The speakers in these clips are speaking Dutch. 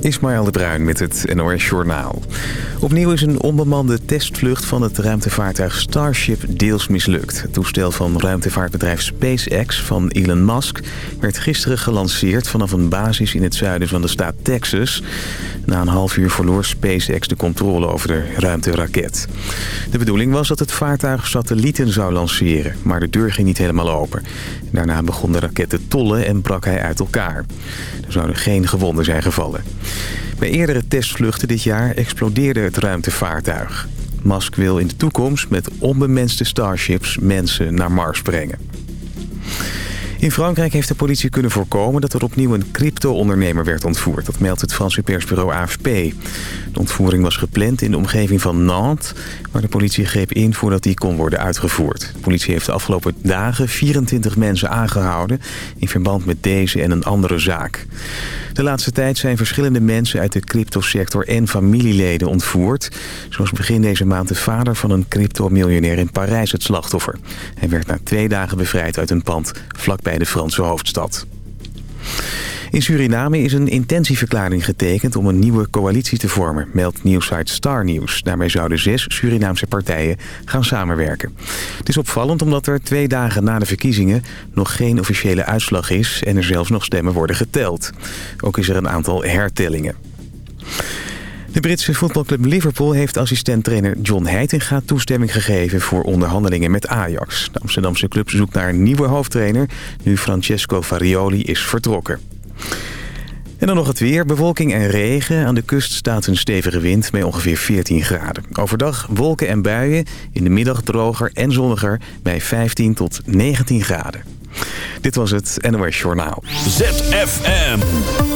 Ismaël de Bruin met het NOS Journaal. Opnieuw is een onbemande testvlucht van het ruimtevaartuig Starship deels mislukt. Het toestel van ruimtevaartbedrijf SpaceX van Elon Musk... werd gisteren gelanceerd vanaf een basis in het zuiden van de staat Texas. Na een half uur verloor SpaceX de controle over de ruimteraket. De bedoeling was dat het vaartuig satellieten zou lanceren... maar de deur ging niet helemaal open. Daarna begon de raket te tollen en brak hij uit elkaar. Er zouden geen gewonden zijn gevallen. Bij eerdere testvluchten dit jaar explodeerde het ruimtevaartuig. Musk wil in de toekomst met onbemenste Starships mensen naar Mars brengen. In Frankrijk heeft de politie kunnen voorkomen dat er opnieuw een crypto-ondernemer werd ontvoerd. Dat meldt het Franse persbureau AFP. De ontvoering was gepland in de omgeving van Nantes, waar de politie greep in voordat die kon worden uitgevoerd. De politie heeft de afgelopen dagen 24 mensen aangehouden in verband met deze en een andere zaak. De laatste tijd zijn verschillende mensen uit de cryptosector en familieleden ontvoerd. Zoals begin deze maand de vader van een crypto-miljonair in Parijs het slachtoffer. Hij werd na twee dagen bevrijd uit een pand vlakbij de Franse hoofdstad. In Suriname is een intentieverklaring getekend om een nieuwe coalitie te vormen, meldt nieuwsite Star News. Daarmee zouden zes Surinaamse partijen gaan samenwerken. Het is opvallend omdat er twee dagen na de verkiezingen nog geen officiële uitslag is en er zelfs nog stemmen worden geteld. Ook is er een aantal hertellingen. De Britse voetbalclub Liverpool heeft assistent-trainer John Heitinga toestemming gegeven voor onderhandelingen met Ajax. De Amsterdamse club zoekt naar een nieuwe hoofdtrainer, nu Francesco Farioli is vertrokken. En dan nog het weer. Bewolking en regen. Aan de kust staat een stevige wind met ongeveer 14 graden. Overdag wolken en buien. In de middag droger en zonniger bij 15 tot 19 graden. Dit was het NOS Journaal. ZFM.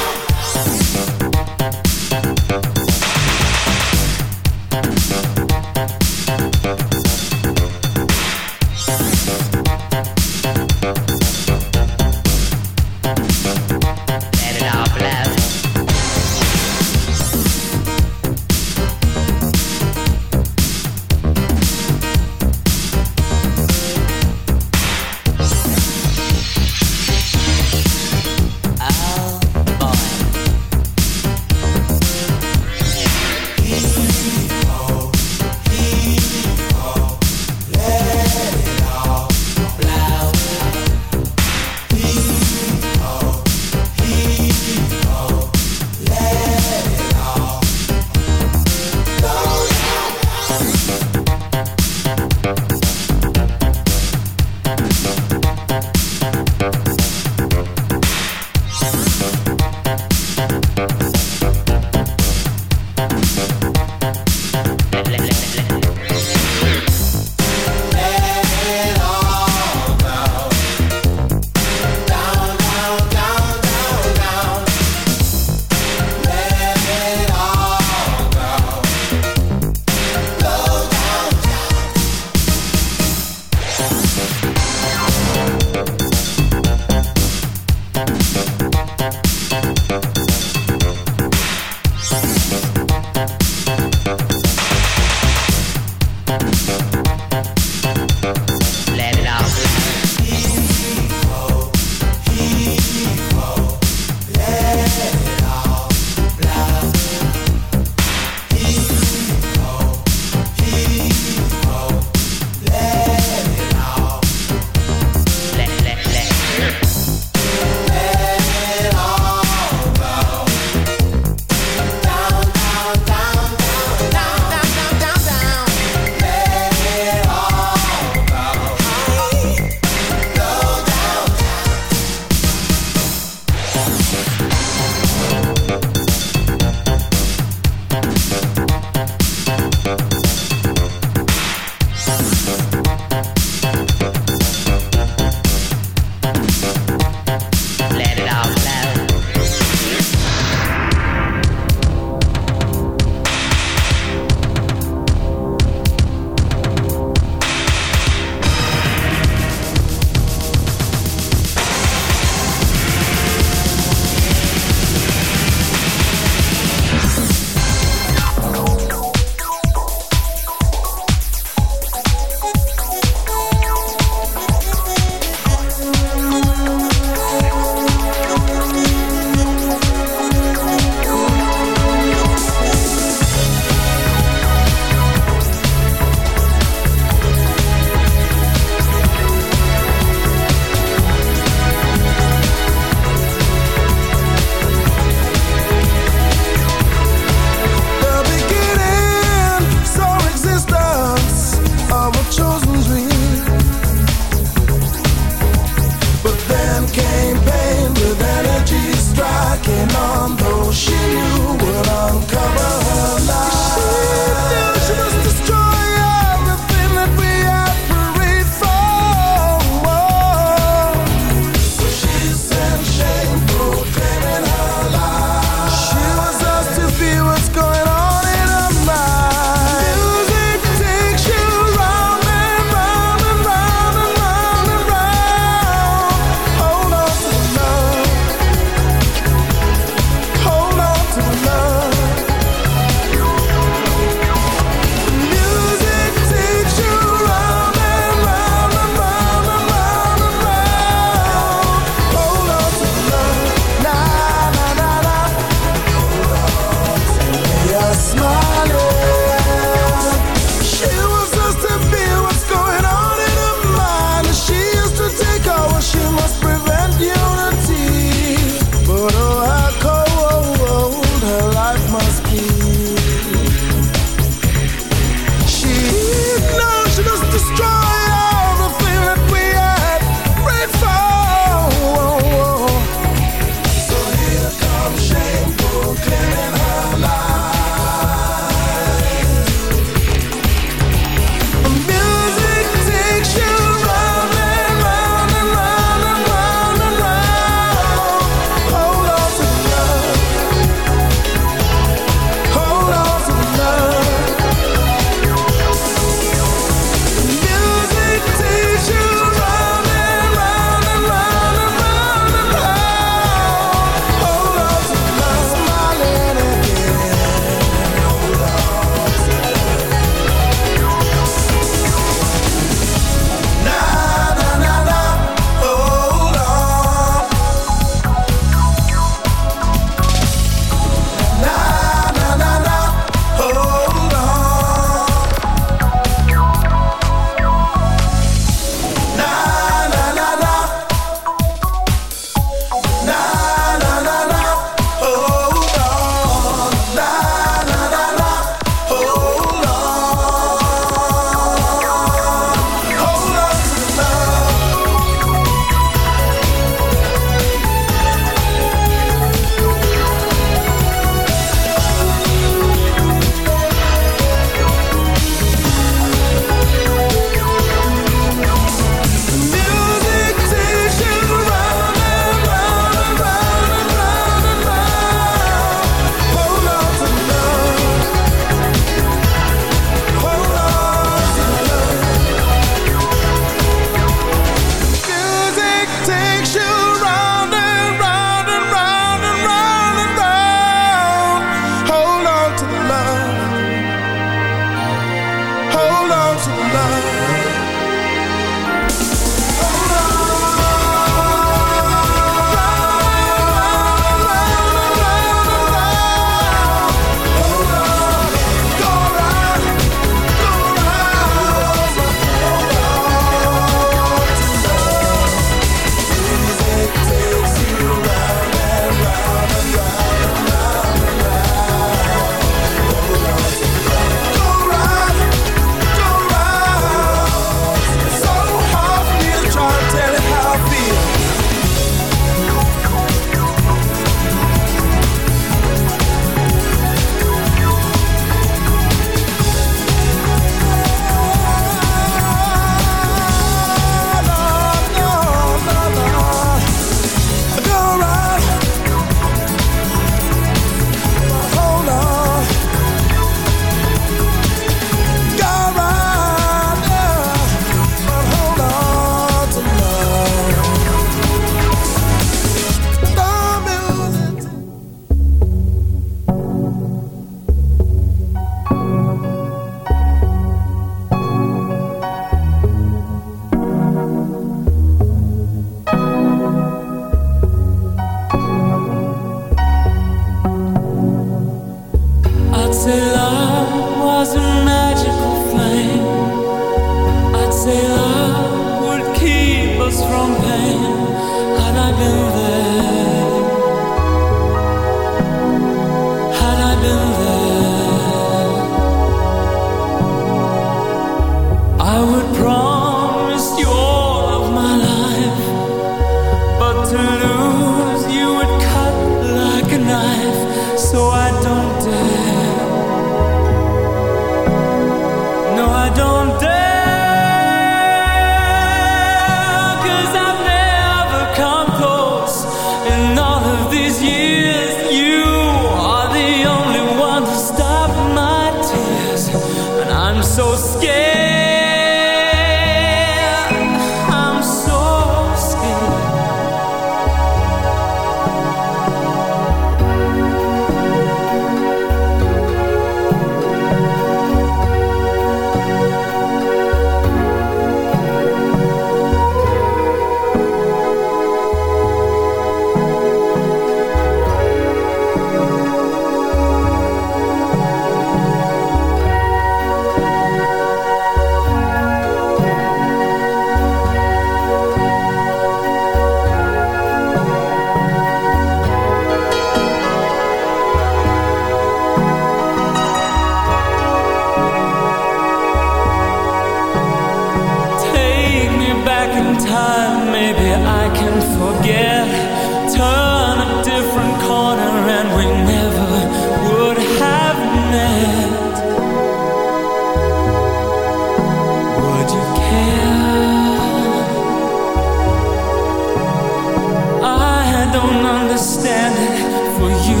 don't understand it. For you,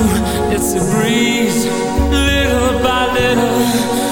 it's a breeze, little by little.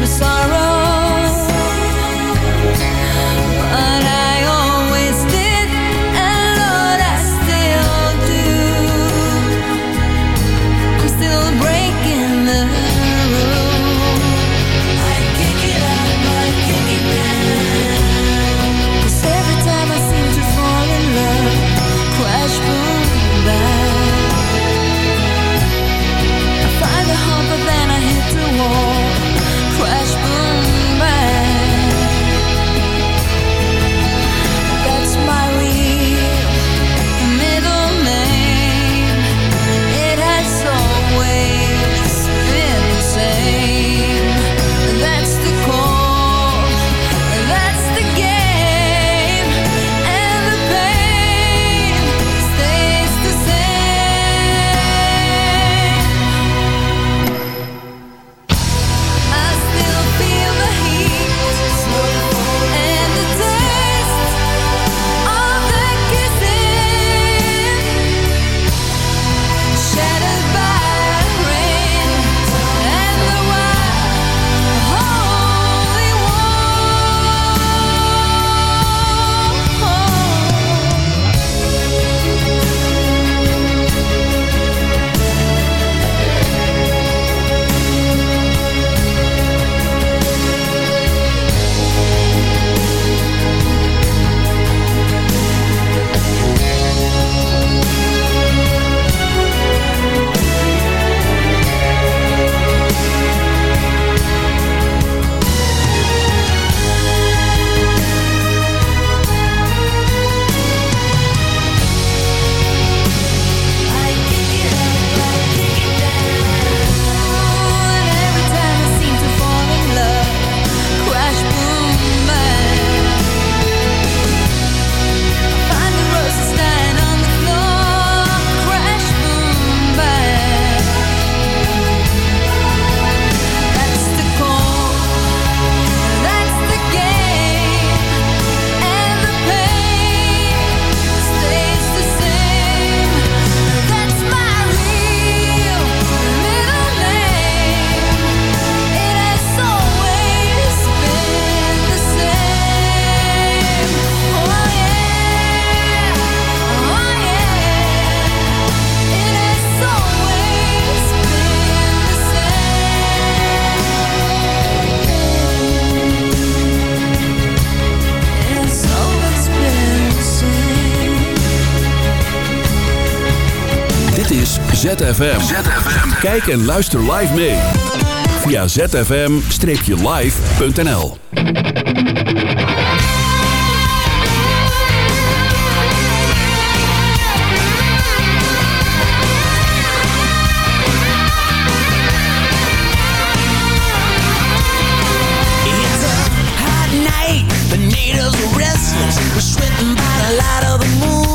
my sorrow. ZFM. Kijk en luister live mee. Via zfm-live.nl It's restless. Of the moon.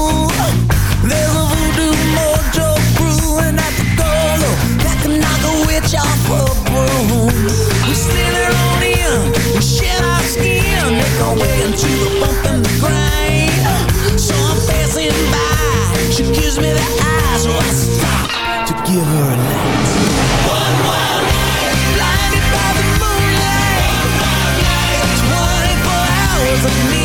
give her a light. One wild night, blinded by the moonlight. One wild night, 24 hours of me.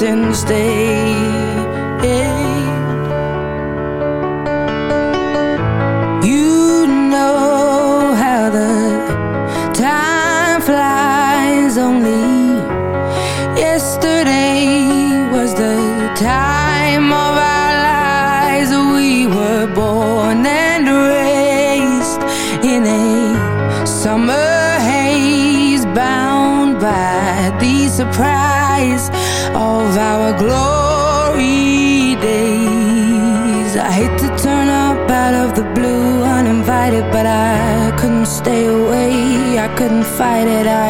since day light it up.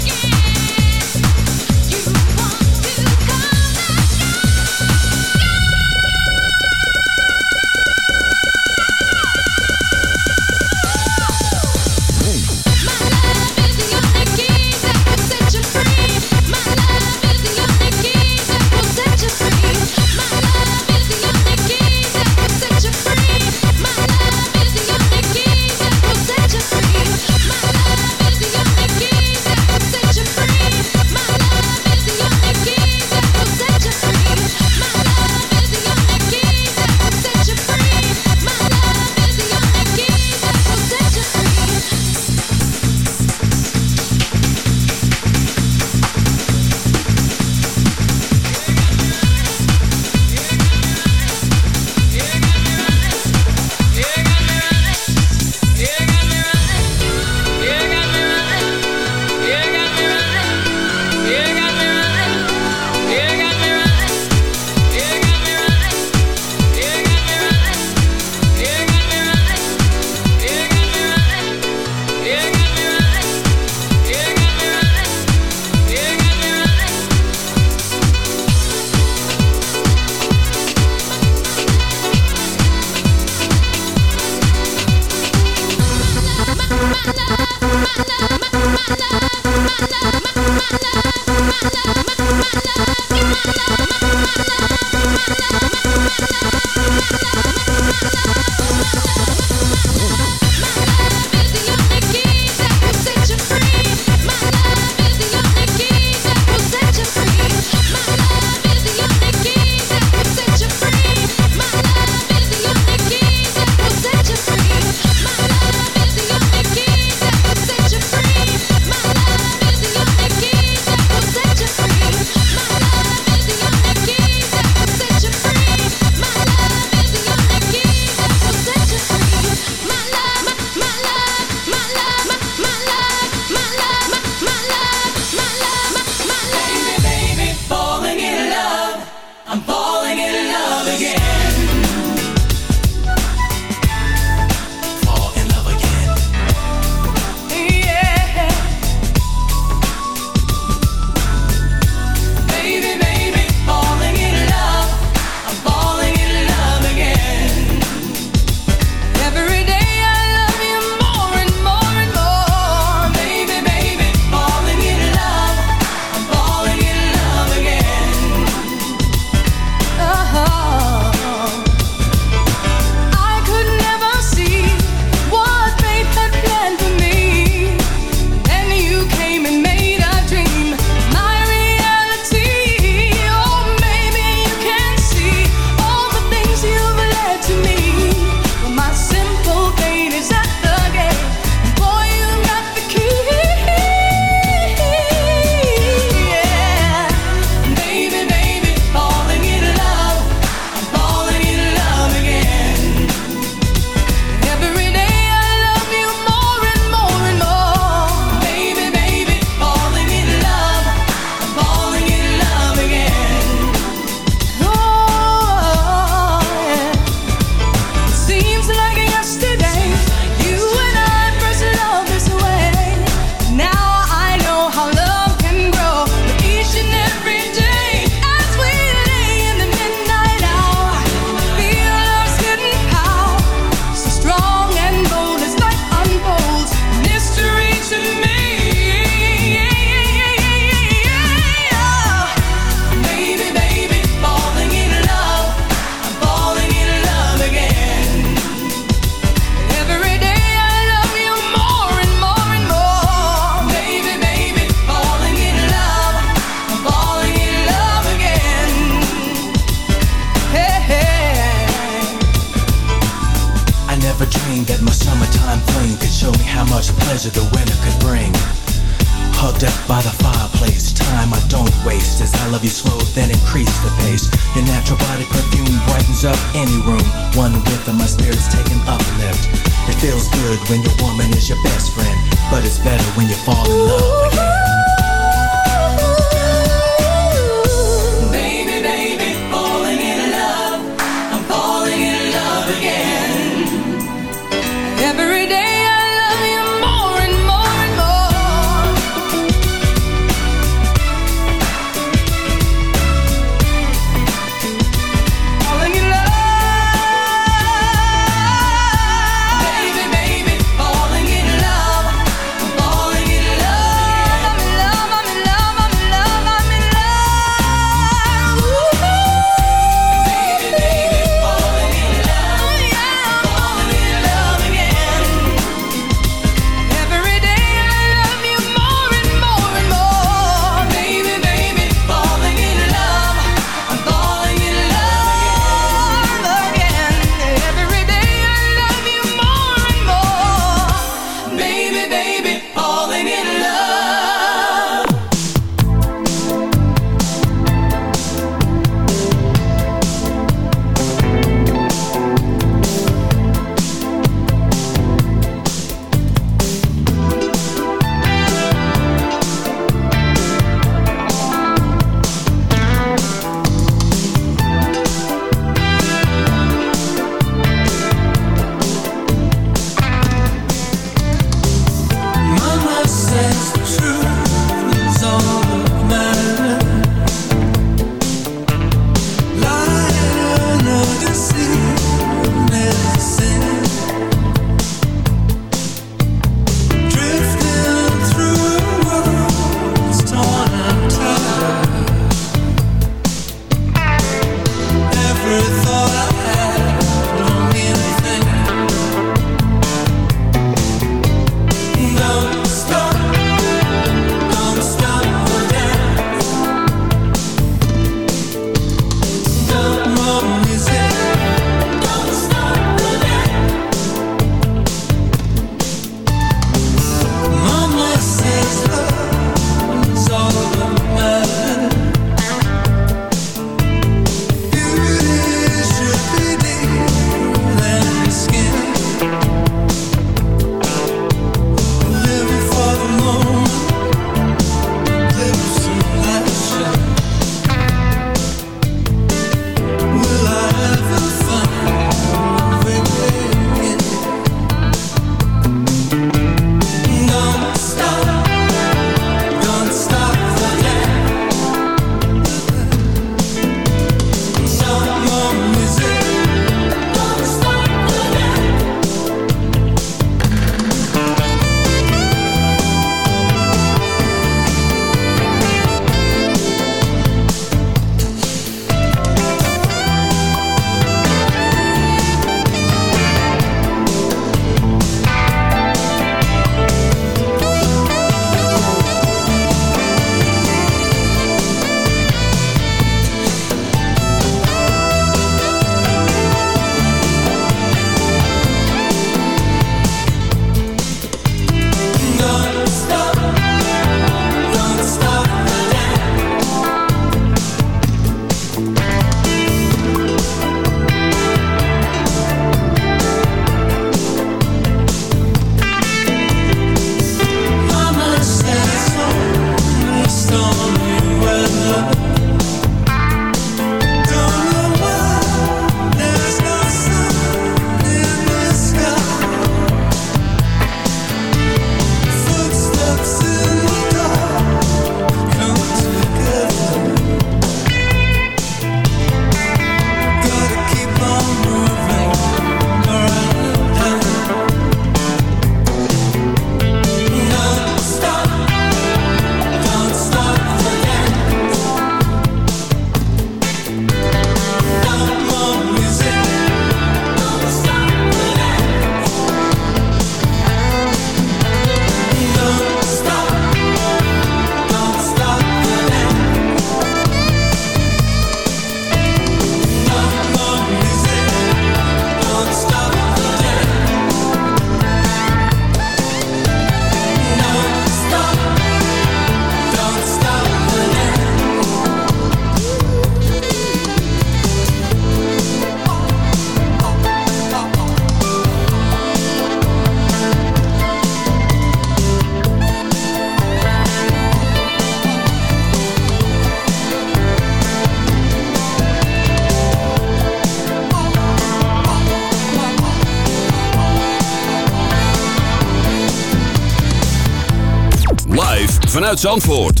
Zandvoort.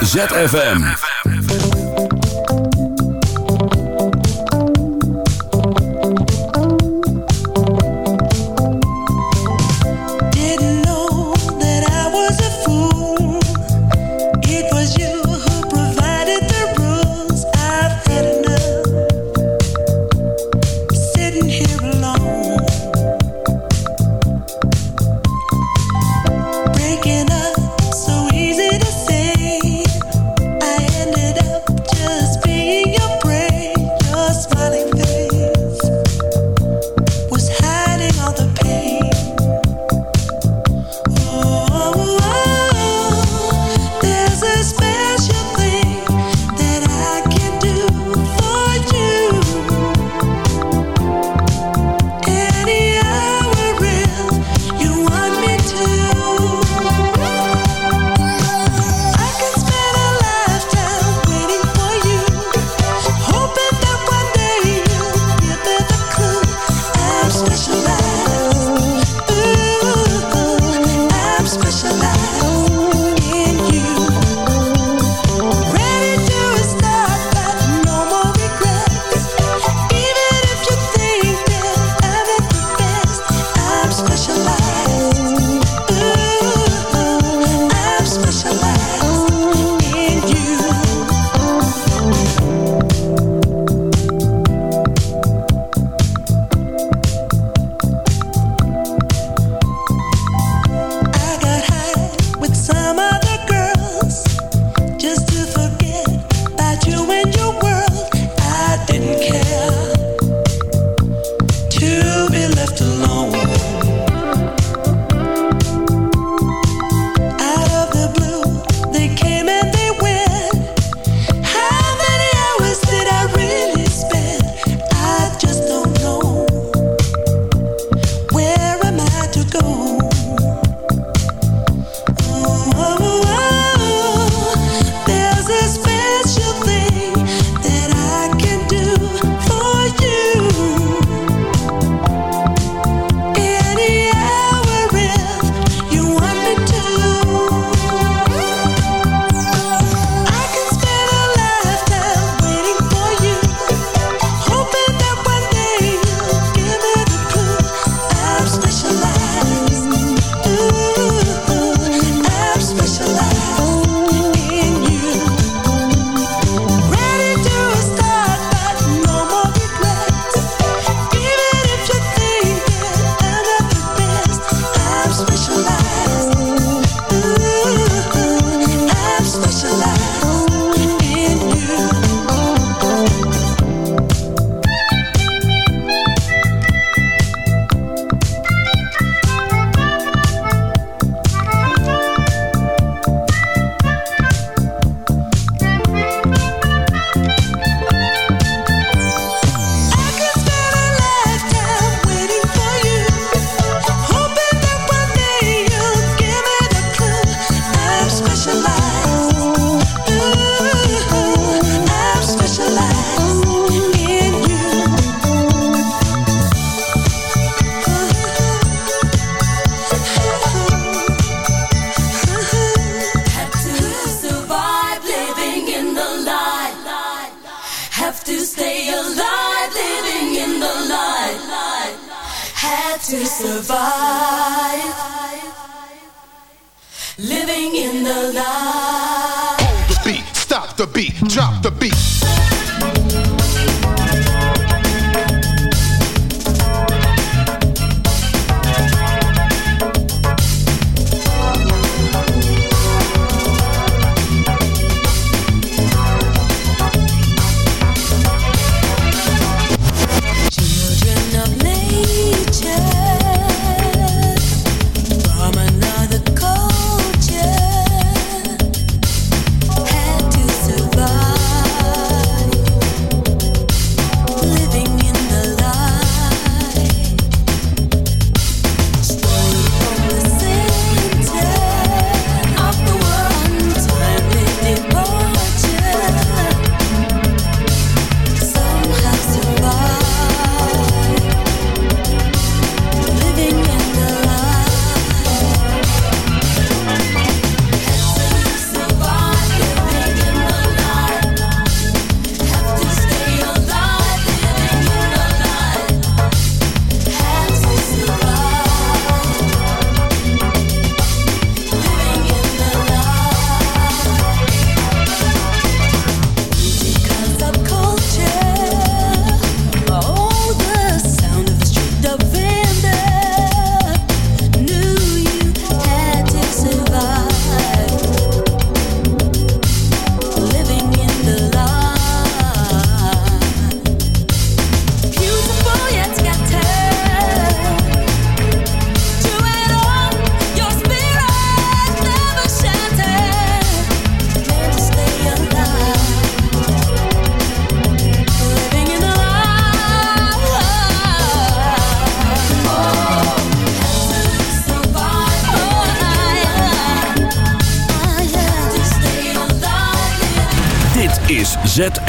ZFM.